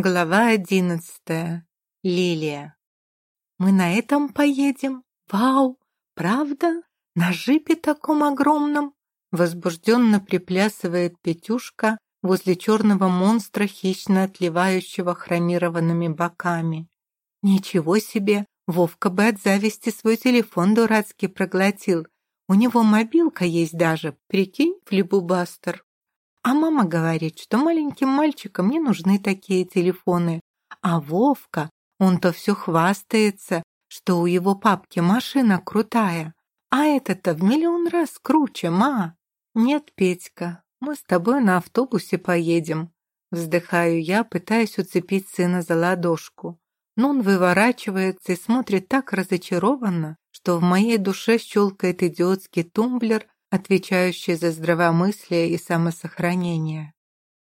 Глава одиннадцатая. Лилия. «Мы на этом поедем? Вау! Правда? На жипе таком огромном?» Возбужденно приплясывает Петюшка возле черного монстра, хищно отливающего хромированными боками. «Ничего себе! Вовка бы от зависти свой телефон дурацкий проглотил. У него мобилка есть даже, прикинь, флибубастер. А мама говорит, что маленьким мальчикам не нужны такие телефоны. А Вовка, он-то все хвастается, что у его папки машина крутая. А это-то в миллион раз круче, ма. Нет, Петька, мы с тобой на автобусе поедем. Вздыхаю я, пытаясь уцепить сына за ладошку. Но он выворачивается и смотрит так разочарованно, что в моей душе щелкает идиотский тумблер, отвечающий за здравомыслие и самосохранение.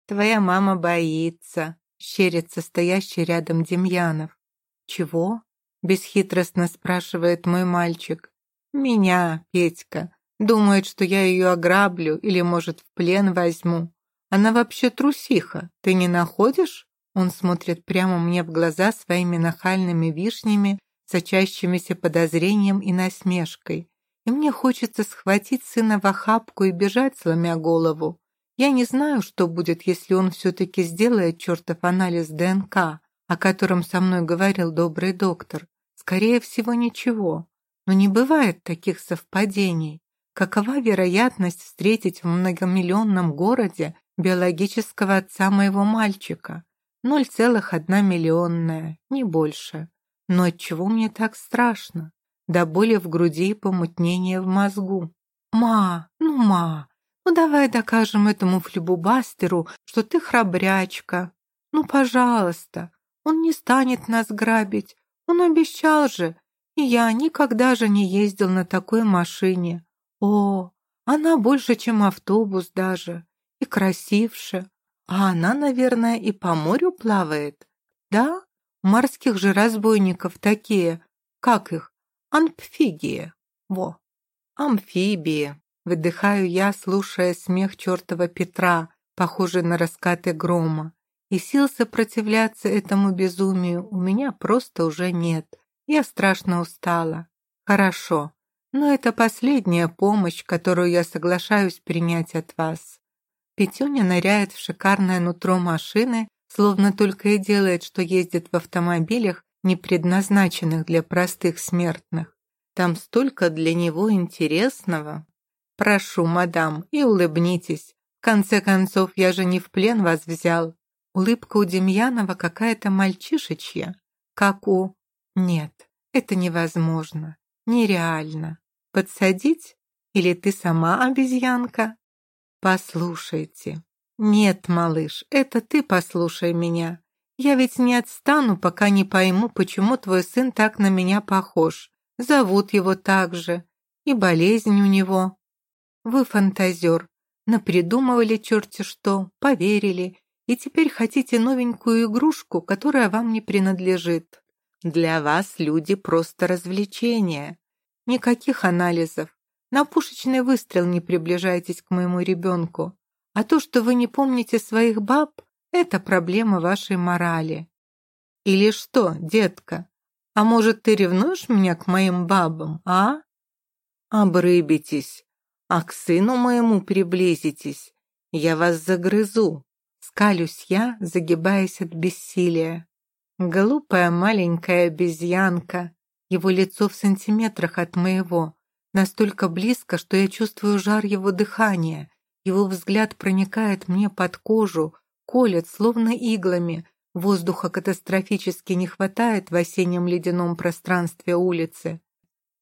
«Твоя мама боится», — щерится стоящий рядом Демьянов. «Чего?» — бесхитростно спрашивает мой мальчик. «Меня, Петька. Думает, что я ее ограблю или, может, в плен возьму. Она вообще трусиха, ты не находишь?» Он смотрит прямо мне в глаза своими нахальными вишнями, сочащимися подозрением и насмешкой. И мне хочется схватить сына в охапку и бежать, сломя голову. Я не знаю, что будет, если он все-таки сделает чертов анализ ДНК, о котором со мной говорил добрый доктор. Скорее всего, ничего. Но не бывает таких совпадений. Какова вероятность встретить в многомиллионном городе биологического отца моего мальчика? 0,1 миллионная, не больше. Но отчего мне так страшно? До боли в груди и помутнения в мозгу. «Ма, ну, ма, ну давай докажем этому флебубастеру, что ты храбрячка. Ну, пожалуйста, он не станет нас грабить, он обещал же. И я никогда же не ездил на такой машине. О, она больше, чем автобус даже, и красивше. А она, наверное, и по морю плавает. Да? Морских же разбойников такие, как их, Амфигии. Во. Амфибии. Выдыхаю я, слушая смех чертова Петра, похожий на раскаты грома. И сил сопротивляться этому безумию у меня просто уже нет. Я страшно устала. Хорошо. Но это последняя помощь, которую я соглашаюсь принять от вас. Петюня ныряет в шикарное нутро машины, словно только и делает, что ездит в автомобилях, не предназначенных для простых смертных. Там столько для него интересного. Прошу, мадам, и улыбнитесь. В конце концов, я же не в плен вас взял. Улыбка у Демьянова какая-то мальчишечья. Как у... Нет, это невозможно. Нереально. Подсадить? Или ты сама обезьянка? Послушайте. Нет, малыш, это ты послушай меня. Я ведь не отстану, пока не пойму, почему твой сын так на меня похож. Зовут его так же. И болезнь у него. Вы фантазер. Напридумывали черти что, поверили. И теперь хотите новенькую игрушку, которая вам не принадлежит. Для вас люди просто развлечения. Никаких анализов. На пушечный выстрел не приближайтесь к моему ребенку. А то, что вы не помните своих баб, это проблема вашей морали. Или что, детка? А может, ты ревнуешь меня к моим бабам, а? Обрыбитесь, а к сыну моему приблизитесь. Я вас загрызу. Скалюсь я, загибаясь от бессилия. Глупая маленькая обезьянка. Его лицо в сантиметрах от моего. Настолько близко, что я чувствую жар его дыхания. Его взгляд проникает мне под кожу, колет, словно иглами. Воздуха катастрофически не хватает в осеннем ледяном пространстве улицы.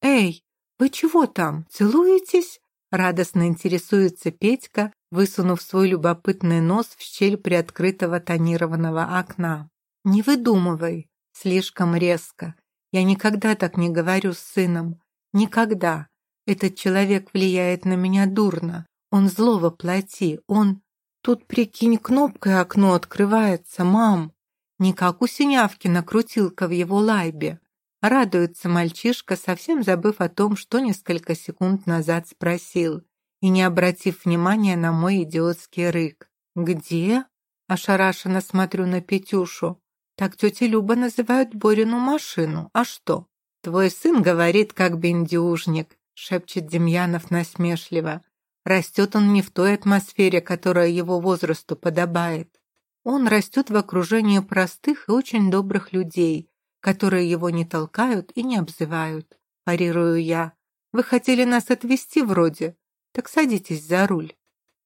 «Эй, вы чего там, целуетесь?» Радостно интересуется Петька, высунув свой любопытный нос в щель приоткрытого тонированного окна. «Не выдумывай!» Слишком резко. Я никогда так не говорю с сыном. Никогда. Этот человек влияет на меня дурно. Он зло воплоти. Он... Тут, прикинь, кнопкой окно открывается, мам. Не как у Синявкина крутилка в его лайбе. Радуется мальчишка, совсем забыв о том, что несколько секунд назад спросил, и не обратив внимания на мой идиотский рык. «Где?» Ошарашенно смотрю на Петюшу. Так тетя Люба называют Борину машину. А что? Твой сын говорит, как бендюжник, шепчет Демьянов насмешливо. Растет он не в той атмосфере, которая его возрасту подобает. Он растет в окружении простых и очень добрых людей, которые его не толкают и не обзывают. Парирую я. Вы хотели нас отвезти вроде? Так садитесь за руль.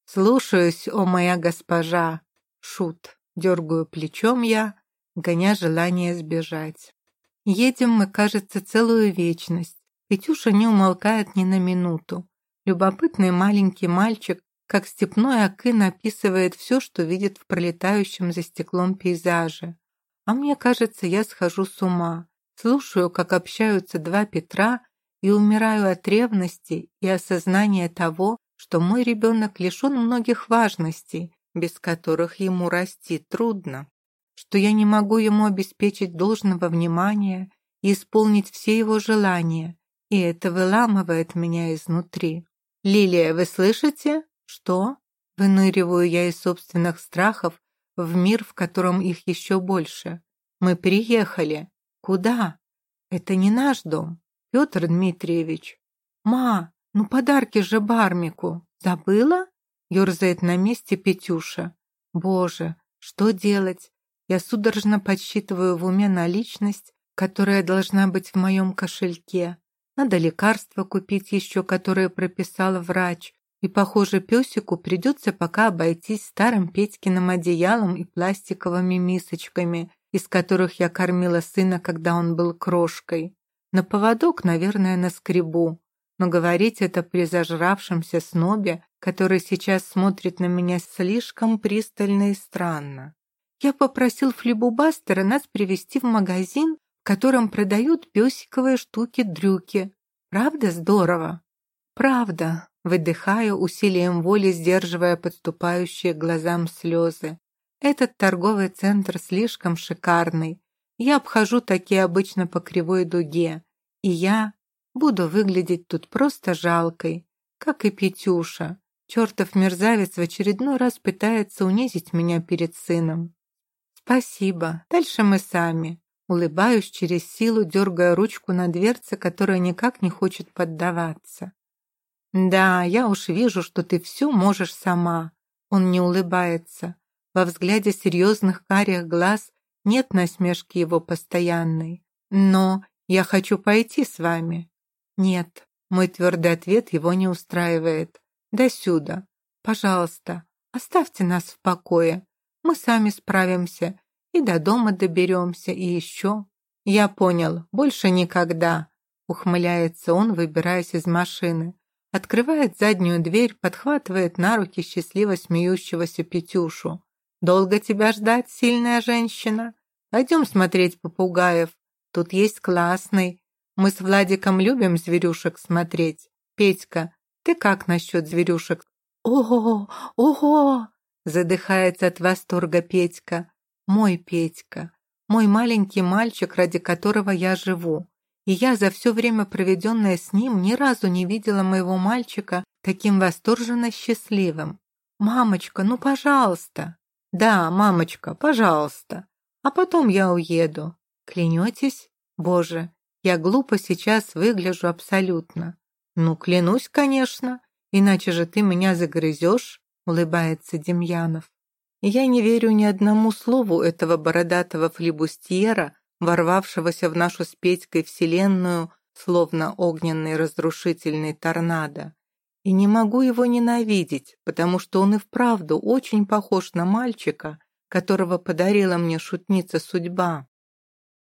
Слушаюсь, о моя госпожа. Шут. Дергаю плечом я, гоня желание сбежать. Едем мы, кажется, целую вечность. Петюша не умолкает ни на минуту. Любопытный маленький мальчик, как степной акын, описывает все, что видит в пролетающем за стеклом пейзаже. А мне кажется, я схожу с ума. Слушаю, как общаются два Петра и умираю от ревности и осознания того, что мой ребенок лишен многих важностей, без которых ему расти трудно, что я не могу ему обеспечить должного внимания и исполнить все его желания, и это выламывает меня изнутри. «Лилия, вы слышите?» «Что?» Выныриваю я из собственных страхов в мир, в котором их еще больше. «Мы приехали. Куда?» «Это не наш дом, Петр Дмитриевич». «Ма, ну подарки же Бармику. Забыла?» Ёрзает на месте Петюша. «Боже, что делать? Я судорожно подсчитываю в уме наличность, которая должна быть в моем кошельке. Надо лекарства купить еще, которые прописала врач. И, похоже, песику придется пока обойтись старым Петькиным одеялом и пластиковыми мисочками, из которых я кормила сына, когда он был крошкой. На поводок, наверное, на скребу. Но говорить это при зажравшемся снобе, который сейчас смотрит на меня слишком пристально и странно. Я попросил флибубастера нас привести в магазин, в котором продают песиковые штуки-дрюки. Правда здорово? Правда, выдыхаю усилием воли, сдерживая подступающие к глазам слезы. Этот торговый центр слишком шикарный. Я обхожу такие обычно по кривой дуге. И я буду выглядеть тут просто жалкой, как и Петюша. Чертов мерзавец в очередной раз пытается унизить меня перед сыном. Спасибо, дальше мы сами. Улыбаюсь через силу, дергая ручку на дверце, которая никак не хочет поддаваться. «Да, я уж вижу, что ты все можешь сама». Он не улыбается. Во взгляде серьезных карих глаз нет насмешки его постоянной. «Но я хочу пойти с вами». «Нет», мой твердый ответ его не устраивает. «До сюда. Пожалуйста, оставьте нас в покое. Мы сами справимся и до дома доберемся, и еще. Я понял, больше никогда, ухмыляется он, выбираясь из машины. Открывает заднюю дверь, подхватывает на руки счастливо смеющегося Петюшу. «Долго тебя ждать, сильная женщина? Пойдем смотреть попугаев. Тут есть классный. Мы с Владиком любим зверюшек смотреть. Петька, ты как насчет зверюшек?» «Ого, ого!» задыхается от восторга Петька. Мой Петька, мой маленький мальчик, ради которого я живу. И я за все время, проведенное с ним, ни разу не видела моего мальчика таким восторженно счастливым. «Мамочка, ну, пожалуйста!» «Да, мамочка, пожалуйста. А потом я уеду. Клянетесь? Боже, я глупо сейчас выгляжу абсолютно. Ну, клянусь, конечно, иначе же ты меня загрызешь», улыбается Демьянов. Я не верю ни одному слову этого бородатого флибустьера, ворвавшегося в нашу с Петькой вселенную, словно огненный разрушительный торнадо. И не могу его ненавидеть, потому что он и вправду очень похож на мальчика, которого подарила мне шутница судьба.